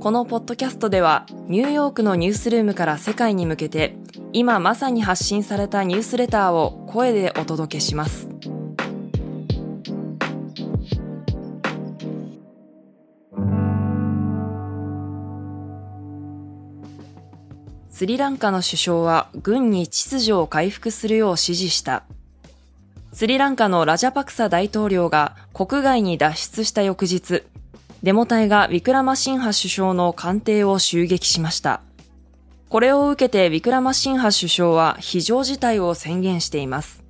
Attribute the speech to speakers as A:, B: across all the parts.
A: このポッドキャストではニューヨークのニュースルームから世界に向けて今まさに発信されたニュースレターを声でお届けします。スリランカの首相は軍に秩序を回復するよう指示した。スリランカのラジャパクサ大統領が国外に脱出した翌日デモ隊がウィクラマシンハ首相の官邸を襲撃しました。これを受けてウィクラマシンハ首相は非常事態を宣言しています。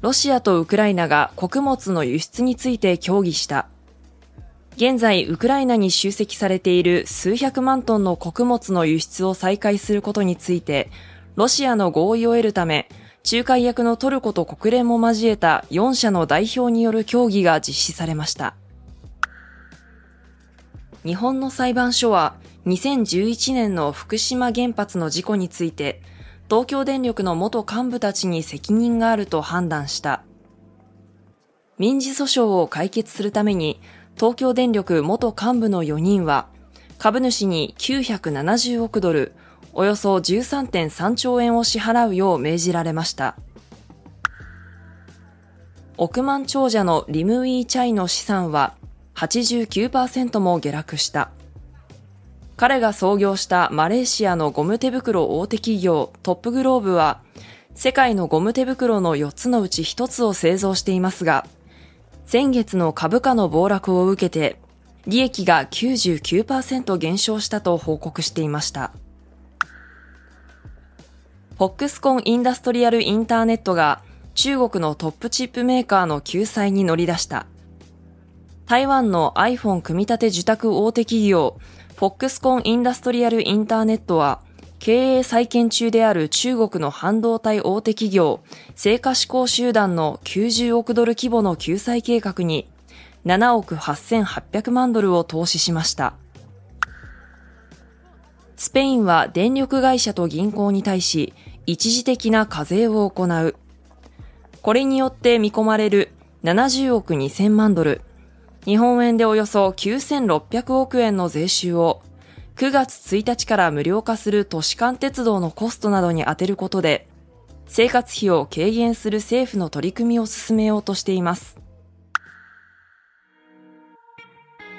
A: ロシアとウクライナが穀物の輸出について協議した。現在、ウクライナに集積されている数百万トンの穀物の輸出を再開することについて、ロシアの合意を得るため、仲介役のトルコと国連も交えた4社の代表による協議が実施されました。日本の裁判所は2011年の福島原発の事故について東京電力の元幹部たちに責任があると判断した。民事訴訟を解決するために東京電力元幹部の4人は株主に970億ドルおよそ13.3兆円を支払うよう命じられました。億万長者のリム・ウィー・チャイの資産は89%も下落した。彼が創業したマレーシアのゴム手袋大手企業トップグローブは世界のゴム手袋の4つのうち1つを製造していますが、先月の株価の暴落を受けて利益が99%減少したと報告していました。フォックスコンインダストリアルインターネットが中国のトップチップメーカーの救済に乗り出した。台湾の iPhone 組み立て受託大手企業、フォックスコンインダストリアルインターネットは、経営再建中である中国の半導体大手企業、成果志向集団の90億ドル規模の救済計画に、7億8800万ドルを投資しました。スペインは電力会社と銀行に対し、一時的な課税を行う。これによって見込まれる70億2000万ドル、日本円でおよそ9600億円の税収を9月1日から無料化する都市間鉄道のコストなどに充てることで、生活費を軽減する政府の取り組みを進めようとしています。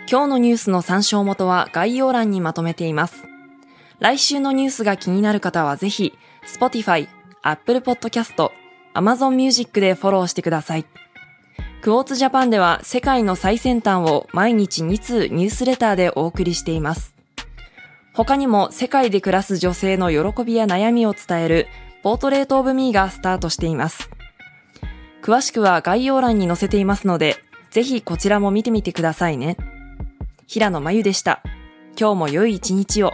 A: 今日のニュースの参照元は概要欄にまとめています。来週のニュースが気になる方はぜひ、Spotify、Apple Podcast、Amazon Music でフォローしてください。クォーツジャパンでは世界の最先端を毎日2通ニュースレターでお送りしています。他にも世界で暮らす女性の喜びや悩みを伝えるポートレートオブミーがスタートしています。詳しくは概要欄に載せていますので、ぜひこちらも見てみてくださいね。平野真由でした。今日も良い一日を。